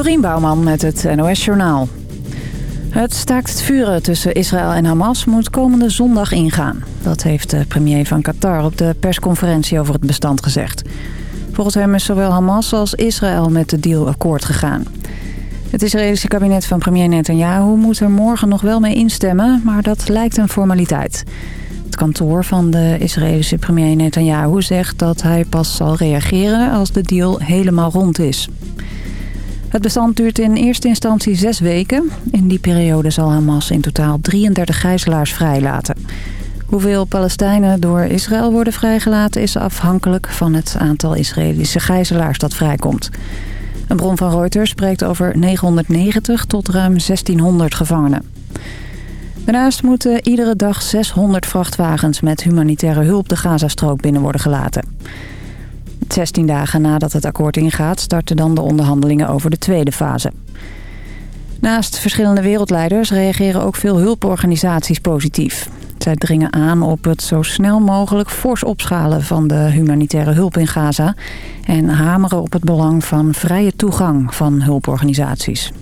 Dorien Bouwman met het NOS Journaal. Het staakt het vuren tussen Israël en Hamas moet komende zondag ingaan. Dat heeft de premier van Qatar op de persconferentie over het bestand gezegd. Volgens hem is zowel Hamas als Israël met de deal akkoord gegaan. Het Israëlische kabinet van premier Netanyahu moet er morgen nog wel mee instemmen... maar dat lijkt een formaliteit. Het kantoor van de Israëlische premier Netanyahu zegt dat hij pas zal reageren als de deal helemaal rond is. Het bestand duurt in eerste instantie zes weken. In die periode zal Hamas in totaal 33 gijzelaars vrijlaten. Hoeveel Palestijnen door Israël worden vrijgelaten is afhankelijk van het aantal Israëlische gijzelaars dat vrijkomt. Een bron van Reuters spreekt over 990 tot ruim 1600 gevangenen. Daarnaast moeten iedere dag 600 vrachtwagens met humanitaire hulp de Gazastrook binnen worden gelaten. 16 dagen nadat het akkoord ingaat starten dan de onderhandelingen over de tweede fase. Naast verschillende wereldleiders reageren ook veel hulporganisaties positief. Zij dringen aan op het zo snel mogelijk fors opschalen van de humanitaire hulp in Gaza... en hameren op het belang van vrije toegang van hulporganisaties.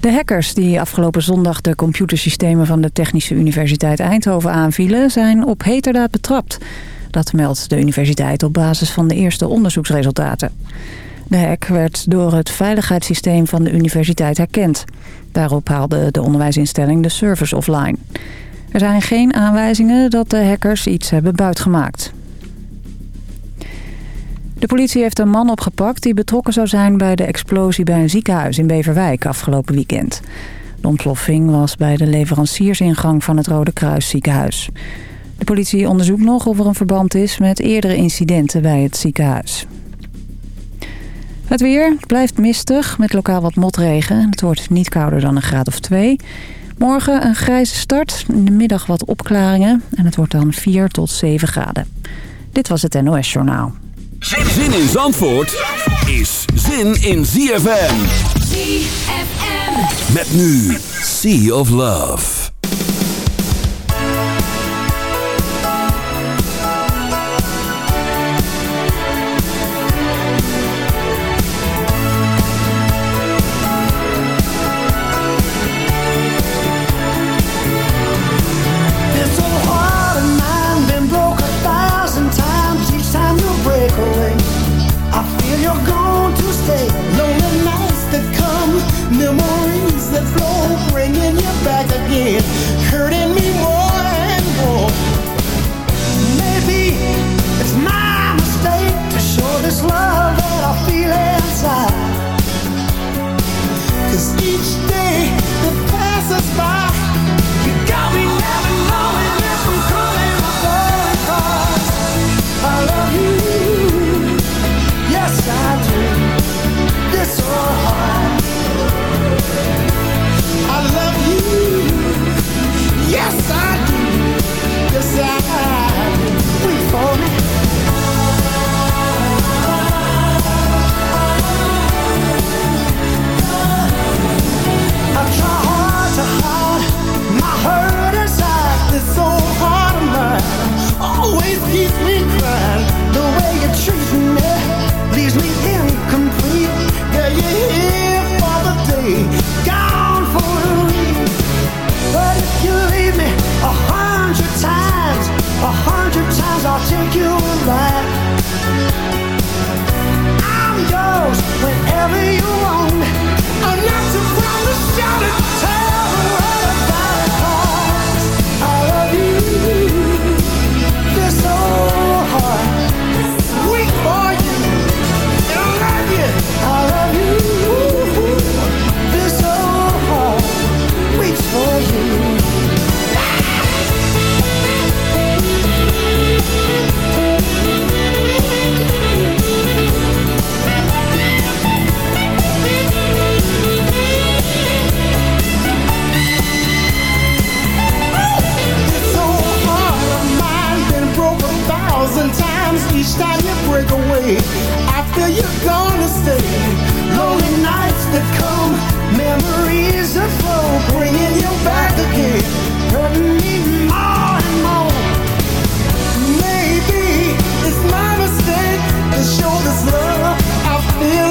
De hackers die afgelopen zondag de computersystemen van de Technische Universiteit Eindhoven aanvielen... zijn op heterdaad betrapt. Dat meldt de universiteit op basis van de eerste onderzoeksresultaten. De hack werd door het veiligheidssysteem van de universiteit herkend. Daarop haalde de onderwijsinstelling de service offline. Er zijn geen aanwijzingen dat de hackers iets hebben buitgemaakt. De politie heeft een man opgepakt die betrokken zou zijn bij de explosie bij een ziekenhuis in Beverwijk afgelopen weekend. De ontploffing was bij de leveranciersingang van het Rode Kruis ziekenhuis. De politie onderzoekt nog of er een verband is met eerdere incidenten bij het ziekenhuis. Het weer blijft mistig met lokaal wat motregen. Het wordt niet kouder dan een graad of 2. Morgen een grijze start, in de middag wat opklaringen en het wordt dan 4 tot 7 graden. Dit was het NOS Journaal. Zin in Zandvoort is zin in ZFM. ZFM. Met nu Sea of Love. You treat I feel you're gonna stay. Lonely nights that come, memories that flow, bringing you back again, hurting me more and more. Maybe it's my mistake to show this love I feel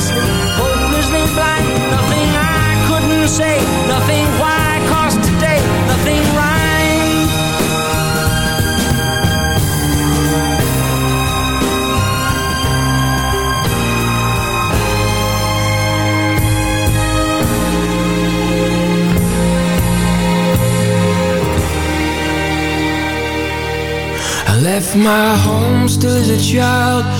recklessly, hopelessly blind, nothing I couldn't say, nothing why, cause today, nothing rhymes. I left my home still as a child.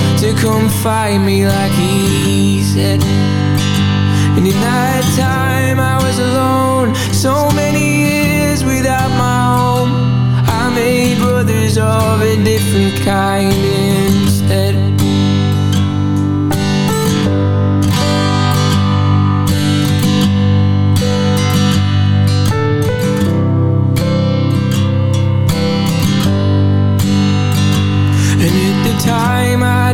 to come find me like he said. And in that time I was alone, so many years without my home. I made brothers of a different kind instead. And at the time I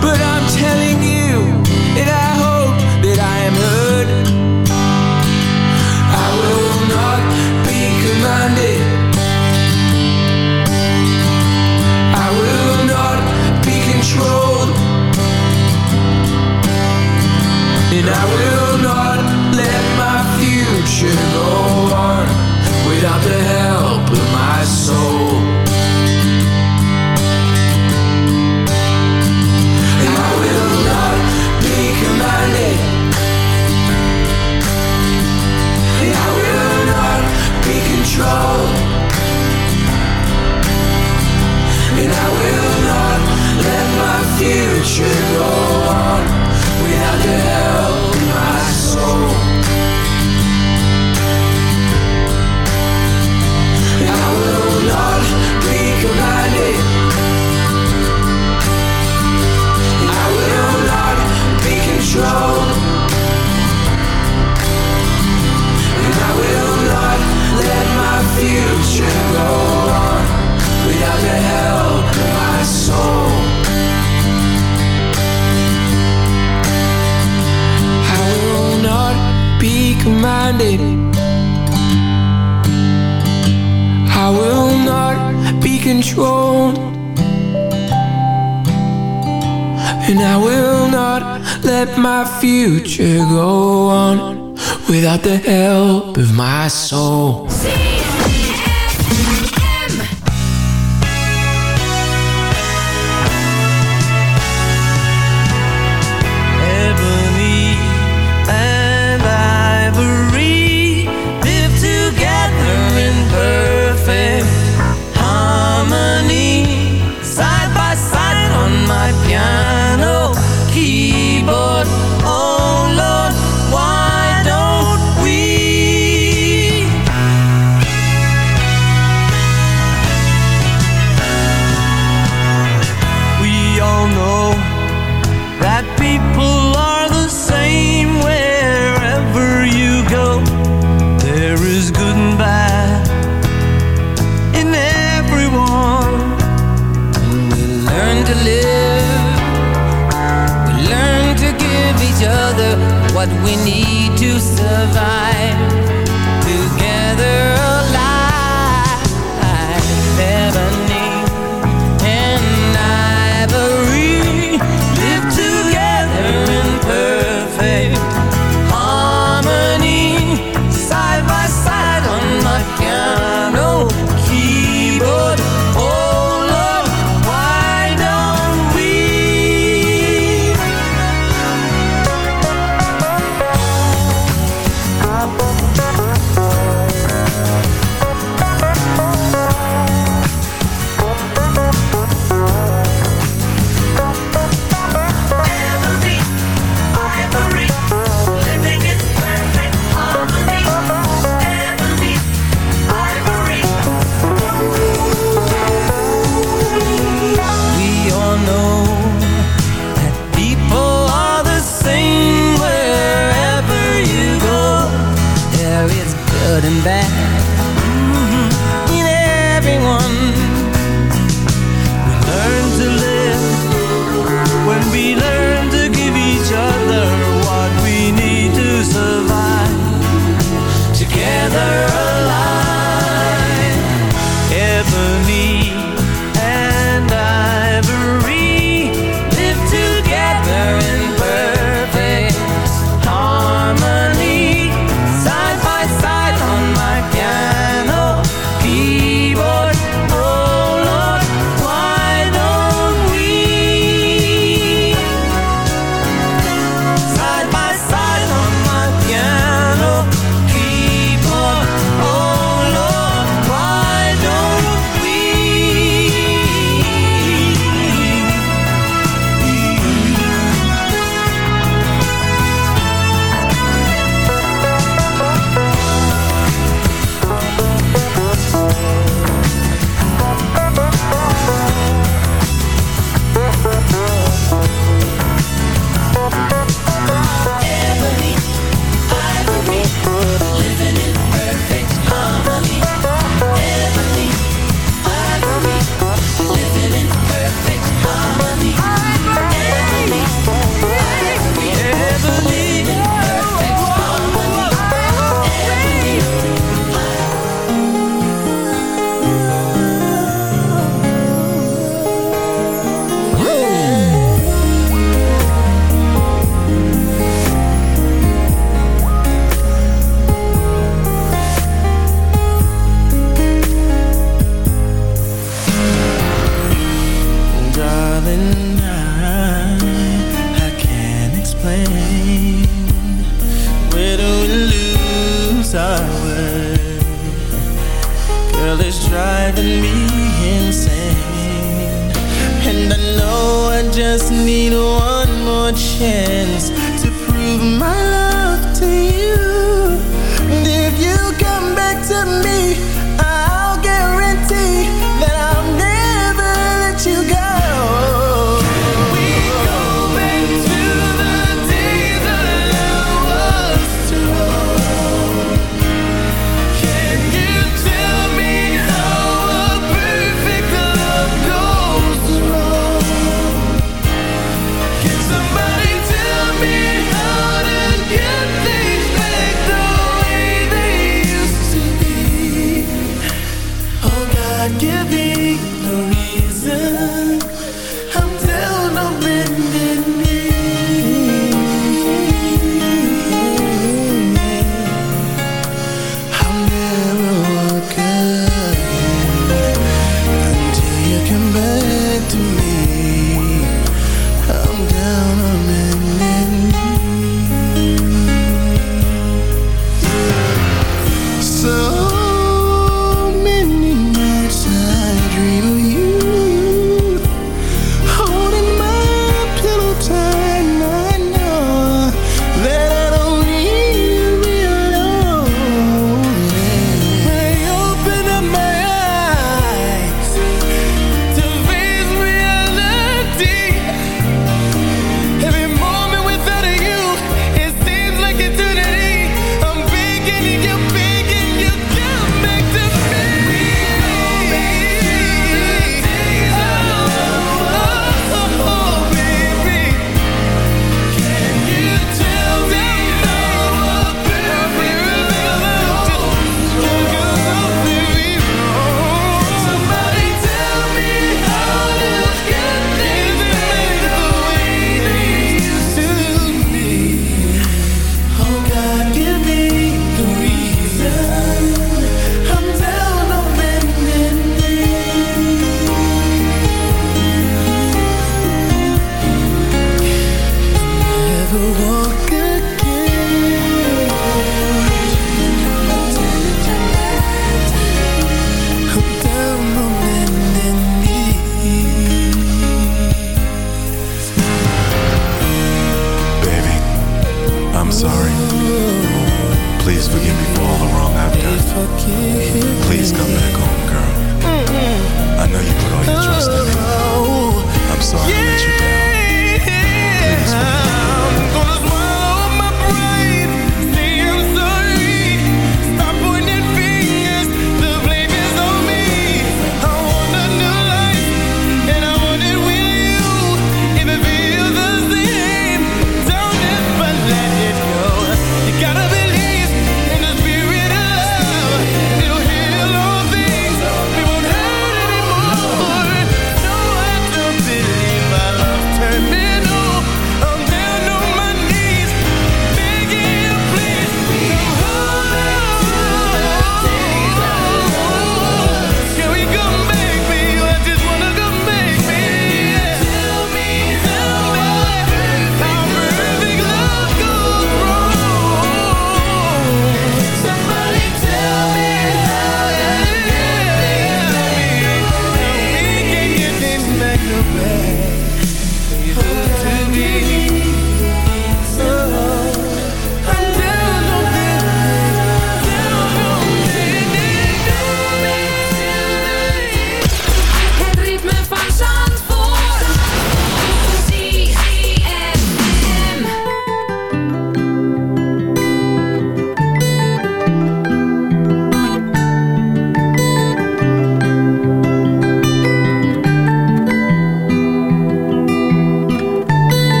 But I'm telling you,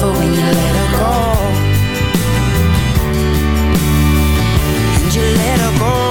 know you love her when you let her go. And you let her go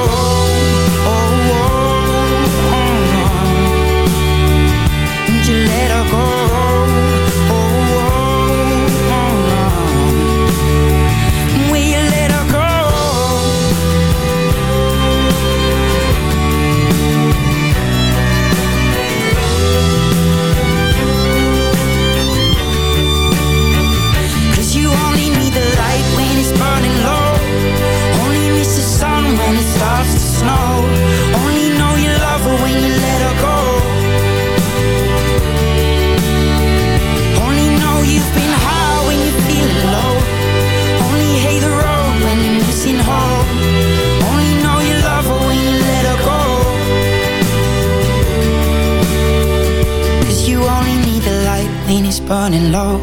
burning low.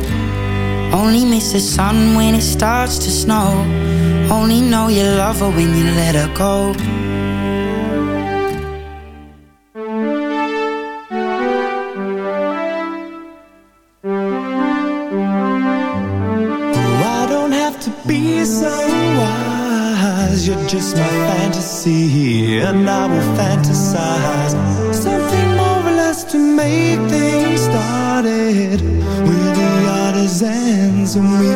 Only miss the sun when it starts to snow. Only know you love her when you let her go. Oh, I don't have to be so wise. You're just my fantasy, and I will fantasize something more or less to make and we've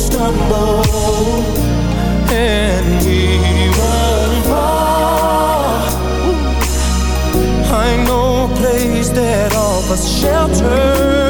stumble and we won't fall. I know a place that offers shelter.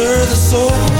stir the soul.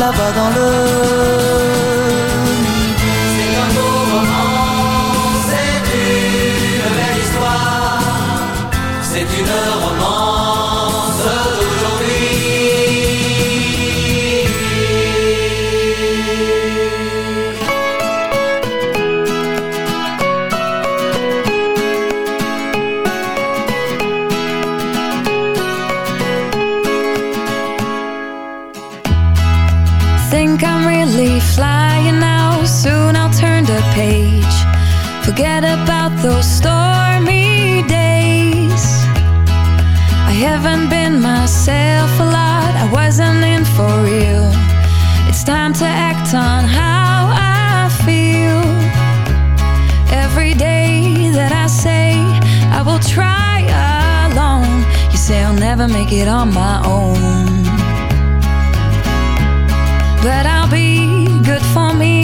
là-bas dans le. C'est un beau roman, c'est une belle histoire, c'est une for real. It's time to act on how I feel. Every day that I say I will try alone, you say I'll never make it on my own. But I'll be good for me,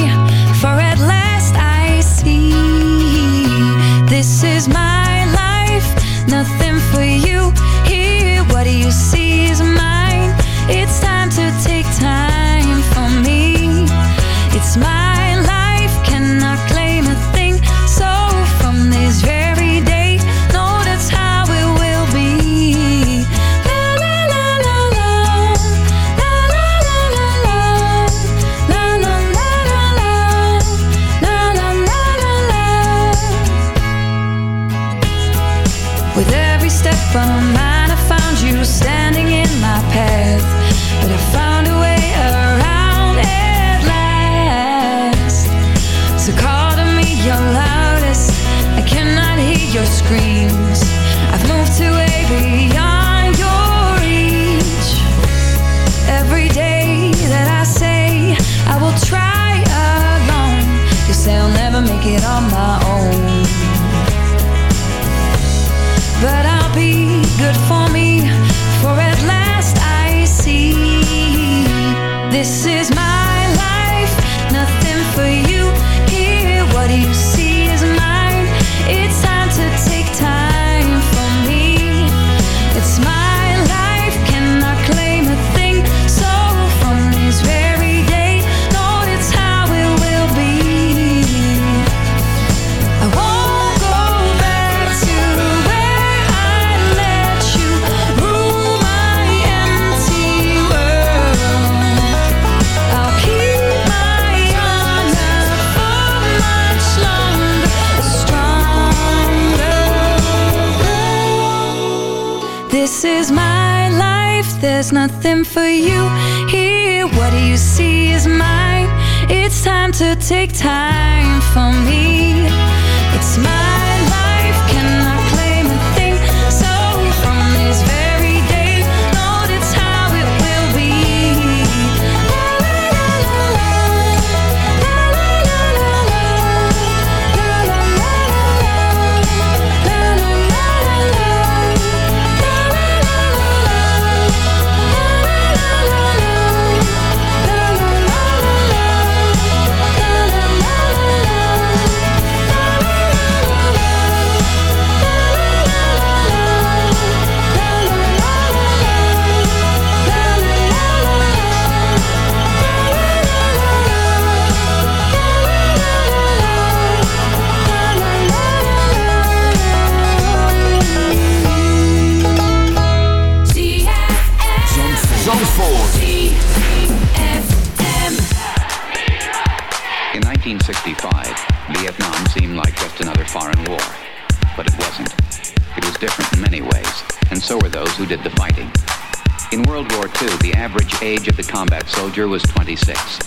soldier was 26.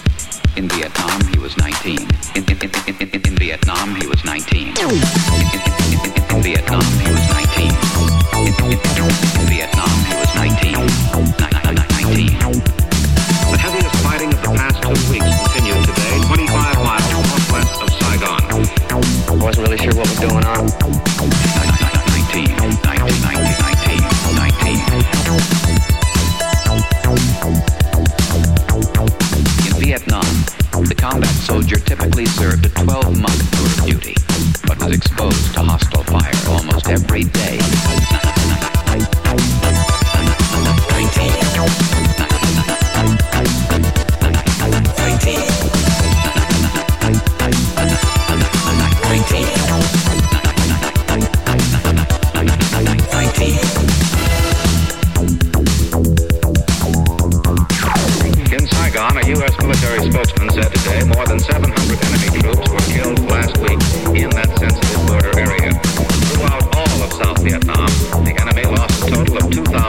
In Saigon, a U.S. military spokesman said today more than 700 enemy troops were killed last week in that sensitive border area. Throughout all of South Vietnam, the enemy lost a total of 2,000.